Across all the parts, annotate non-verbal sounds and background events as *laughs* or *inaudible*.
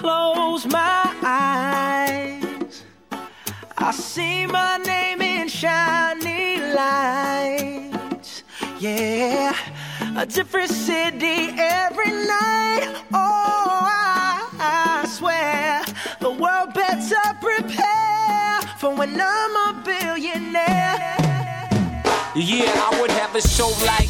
close my eyes, I see my name in shiny lights. Yeah, a different city every night. Oh, I, I swear the world better prepare for when I'm a billionaire. Yeah, I would have a show like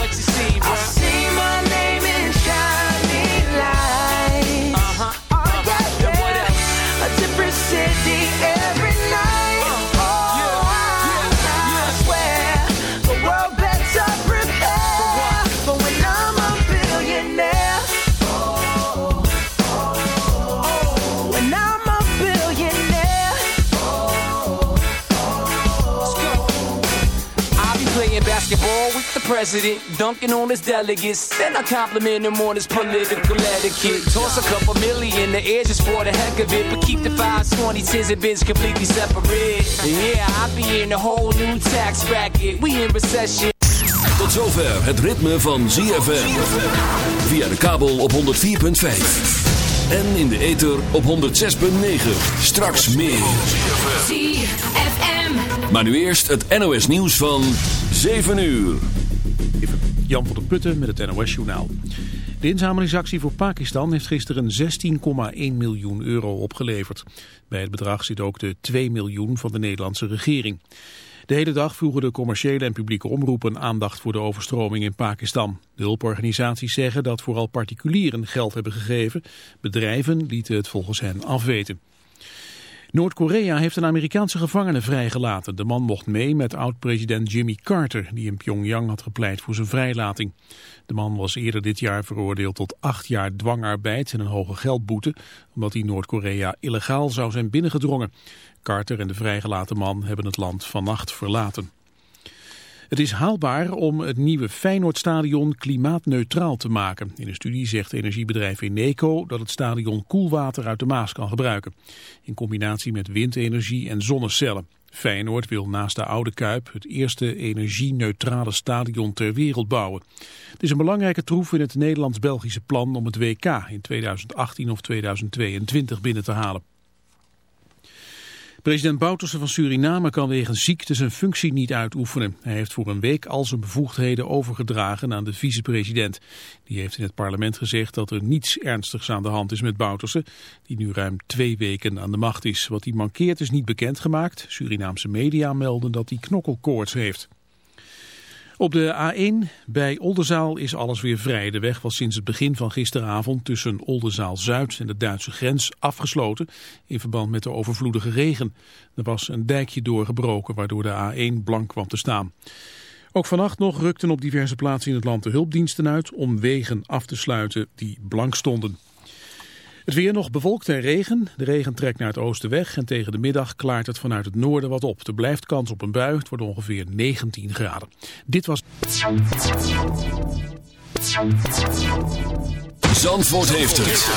president, dunking on his delegates. Then I compliment him on his political etiquette. Toss a couple million in the air just for the heck of it, but keep the fives, twenty, tens, and bins completely separate. Yeah, I'll be in a whole new tax bracket. We in recession. Tot zover het ritme van ZFM. Via de kabel op 104.5. En in de ether op 106.9. Straks meer. ZFM. Maar nu eerst het NOS nieuws van 7 uur. Jan van der Putten met het NOS-journaal. De inzamelingsactie voor Pakistan heeft gisteren 16,1 miljoen euro opgeleverd. Bij het bedrag zit ook de 2 miljoen van de Nederlandse regering. De hele dag vroegen de commerciële en publieke omroepen aandacht voor de overstroming in Pakistan. De hulporganisaties zeggen dat vooral particulieren geld hebben gegeven. Bedrijven lieten het volgens hen afweten. Noord-Korea heeft een Amerikaanse gevangene vrijgelaten. De man mocht mee met oud-president Jimmy Carter, die in Pyongyang had gepleit voor zijn vrijlating. De man was eerder dit jaar veroordeeld tot acht jaar dwangarbeid en een hoge geldboete, omdat hij Noord-Korea illegaal zou zijn binnengedrongen. Carter en de vrijgelaten man hebben het land vannacht verlaten. Het is haalbaar om het nieuwe Feyenoordstadion klimaatneutraal te maken. In een studie zegt energiebedrijf Eneco dat het stadion koelwater uit de Maas kan gebruiken. In combinatie met windenergie en zonnecellen. Feyenoord wil naast de Oude Kuip het eerste energie-neutrale stadion ter wereld bouwen. Het is een belangrijke troef in het Nederlands-Belgische plan om het WK in 2018 of 2022 binnen te halen. President Bouterse van Suriname kan wegens ziekte zijn functie niet uitoefenen. Hij heeft voor een week al zijn bevoegdheden overgedragen aan de vicepresident. Die heeft in het parlement gezegd dat er niets ernstigs aan de hand is met Bouterse, die nu ruim twee weken aan de macht is. Wat hij mankeert is niet bekendgemaakt. Surinaamse media melden dat hij knokkelkoorts heeft. Op de A1 bij Oldenzaal is alles weer vrij. De weg was sinds het begin van gisteravond tussen Oldenzaal-Zuid en de Duitse grens afgesloten in verband met de overvloedige regen. Er was een dijkje doorgebroken waardoor de A1 blank kwam te staan. Ook vannacht nog rukten op diverse plaatsen in het land de hulpdiensten uit om wegen af te sluiten die blank stonden. Het weer nog bewolkt en regen. De regen trekt naar het oosten weg en tegen de middag klaart het vanuit het noorden wat op. Er blijft kans op een bui. Het wordt ongeveer 19 graden. Dit was... Zandvoort heeft het.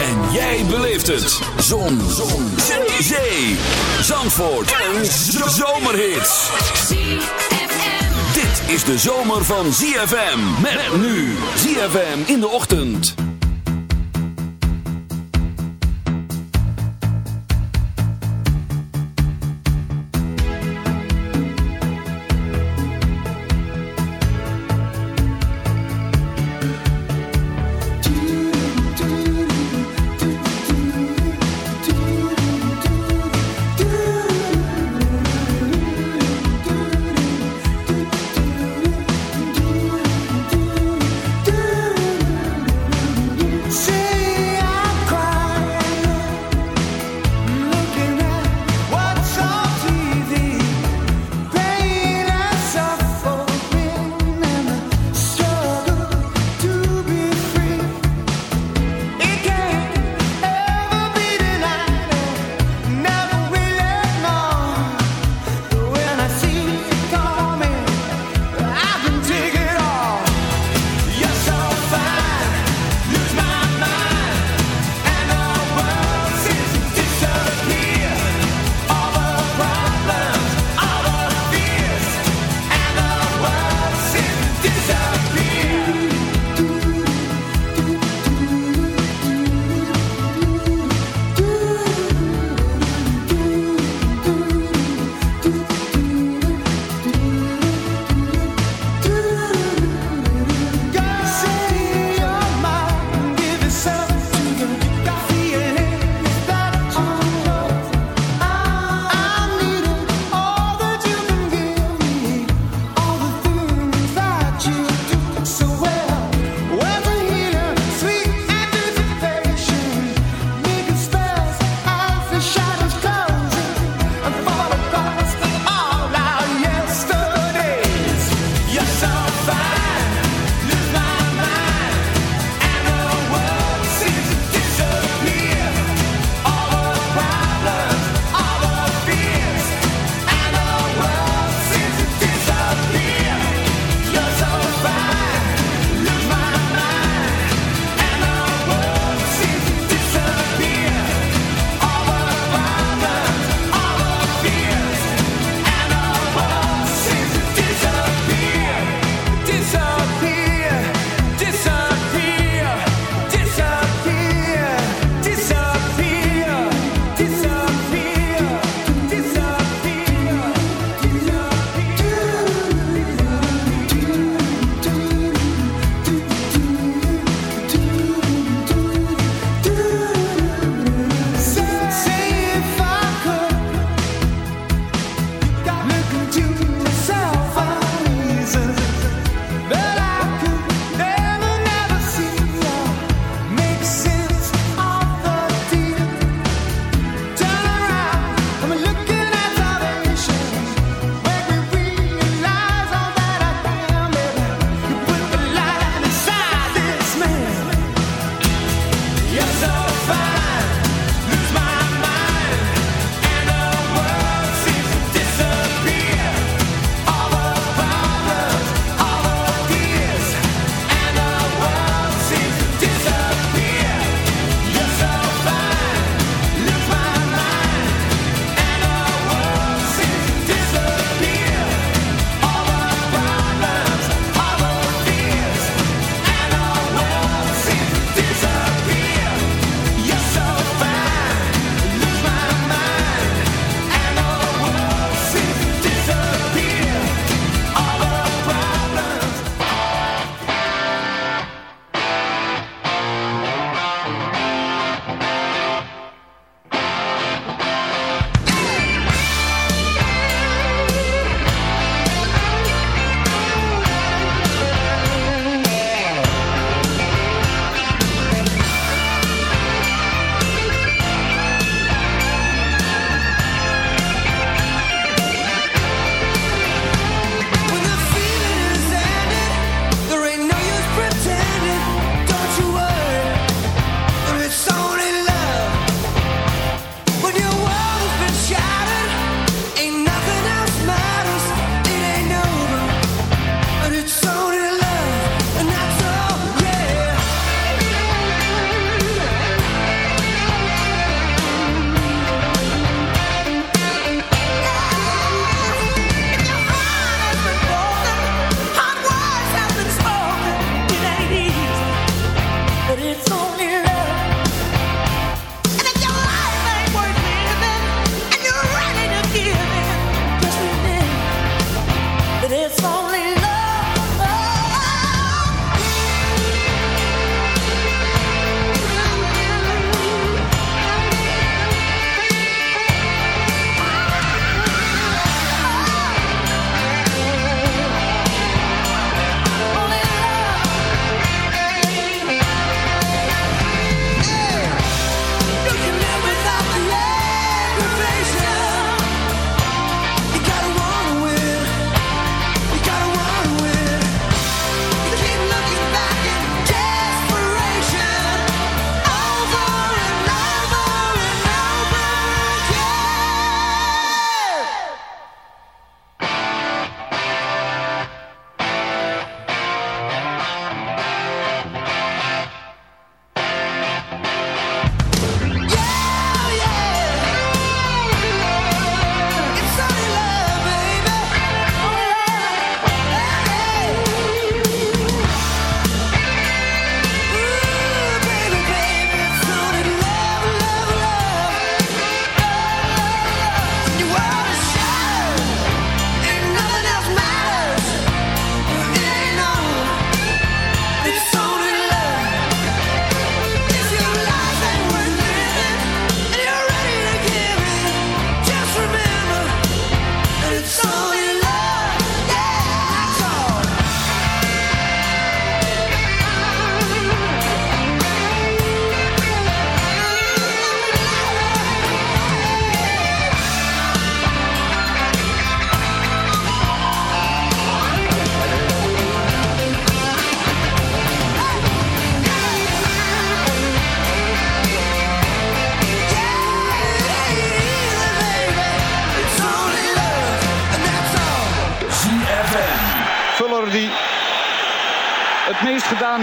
En jij beleeft het. Zon. Zon. Zee. Zandvoort. Een zomerhit. Dit is de zomer van ZFM. Met nu ZFM in de ochtend.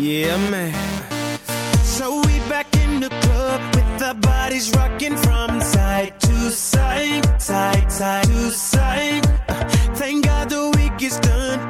Yeah, man. So we back in the club with our bodies rocking from side to side, side, side to side. Uh, thank God the week is done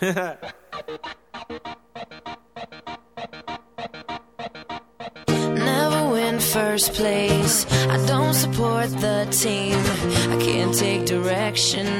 *laughs* Never win first place. I don't support the team. I can't take direction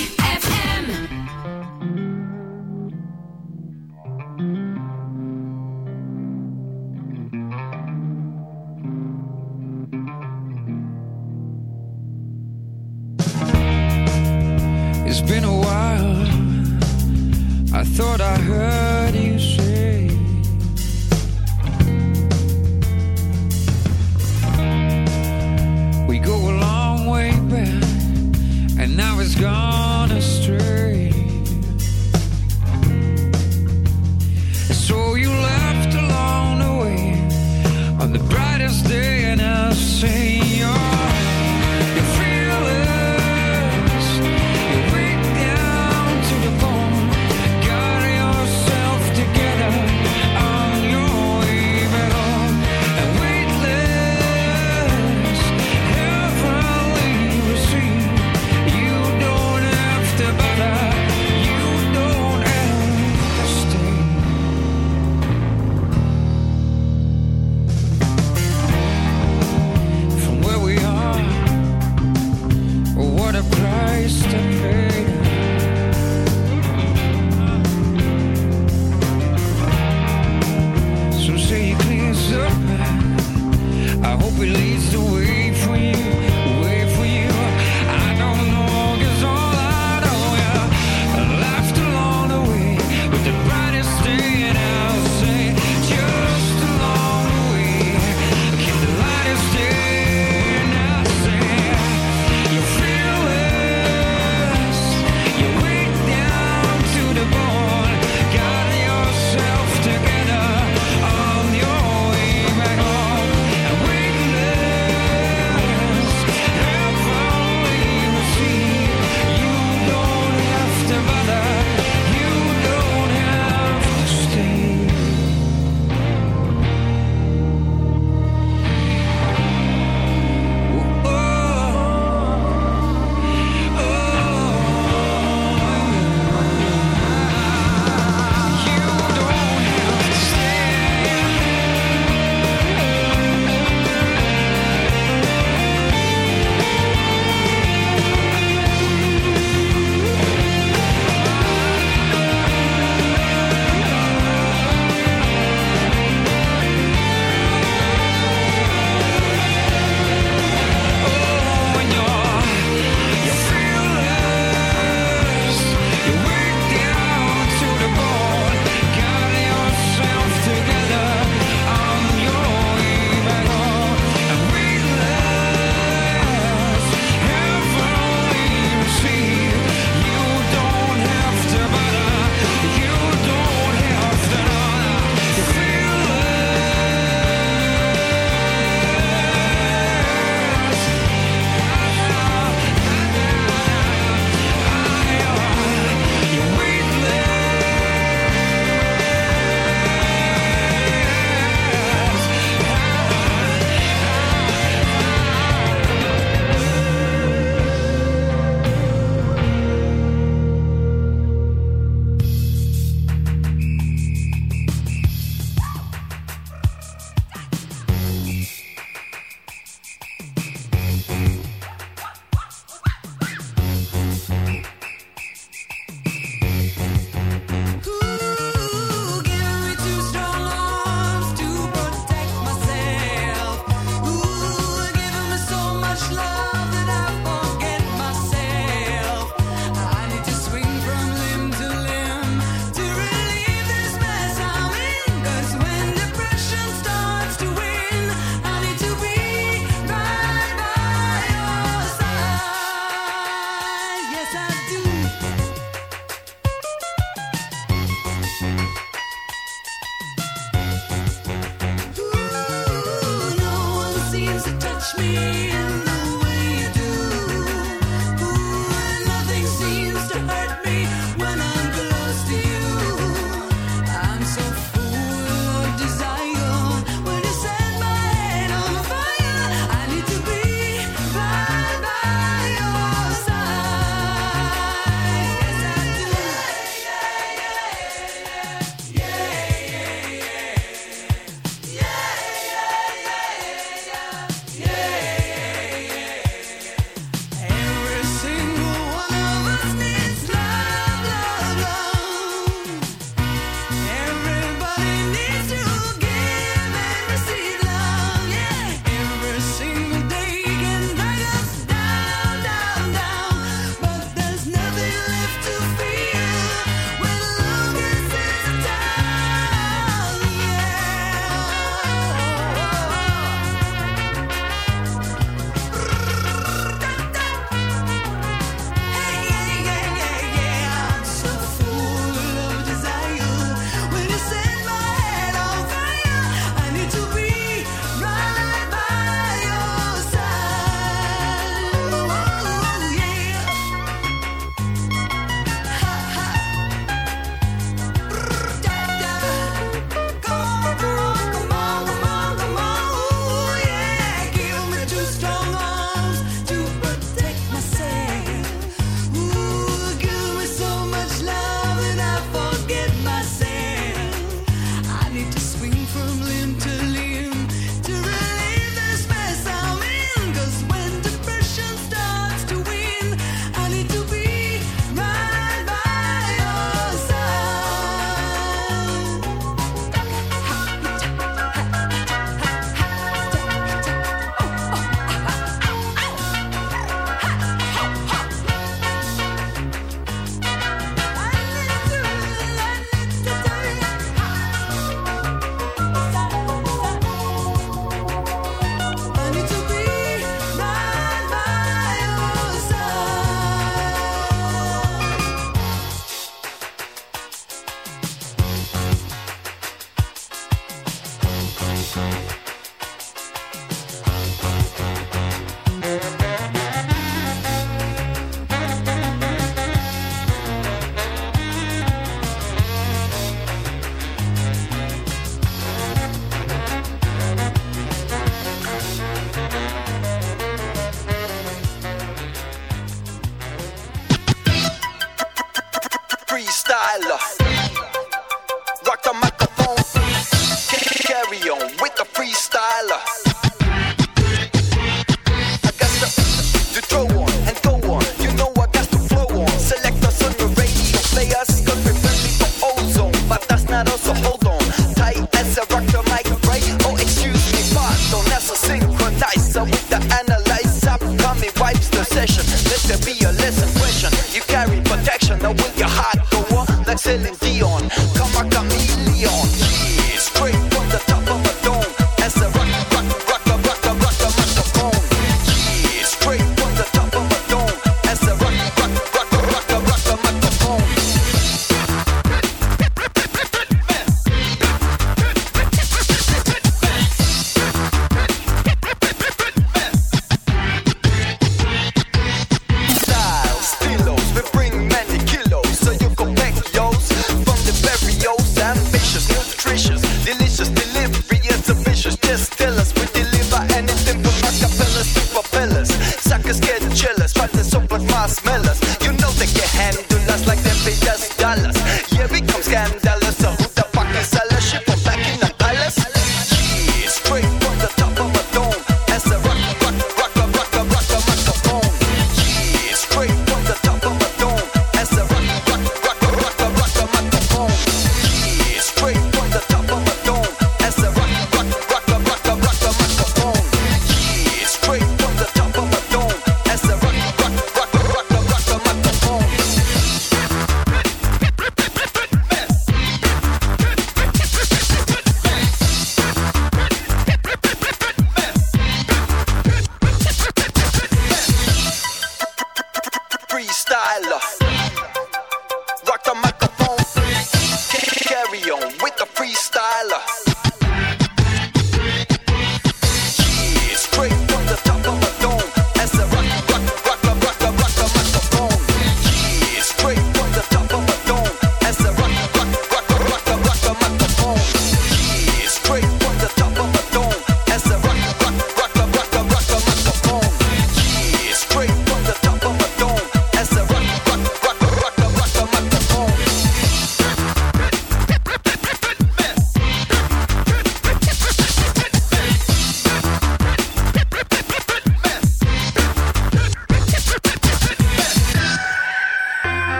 touch me.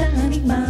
shining mind.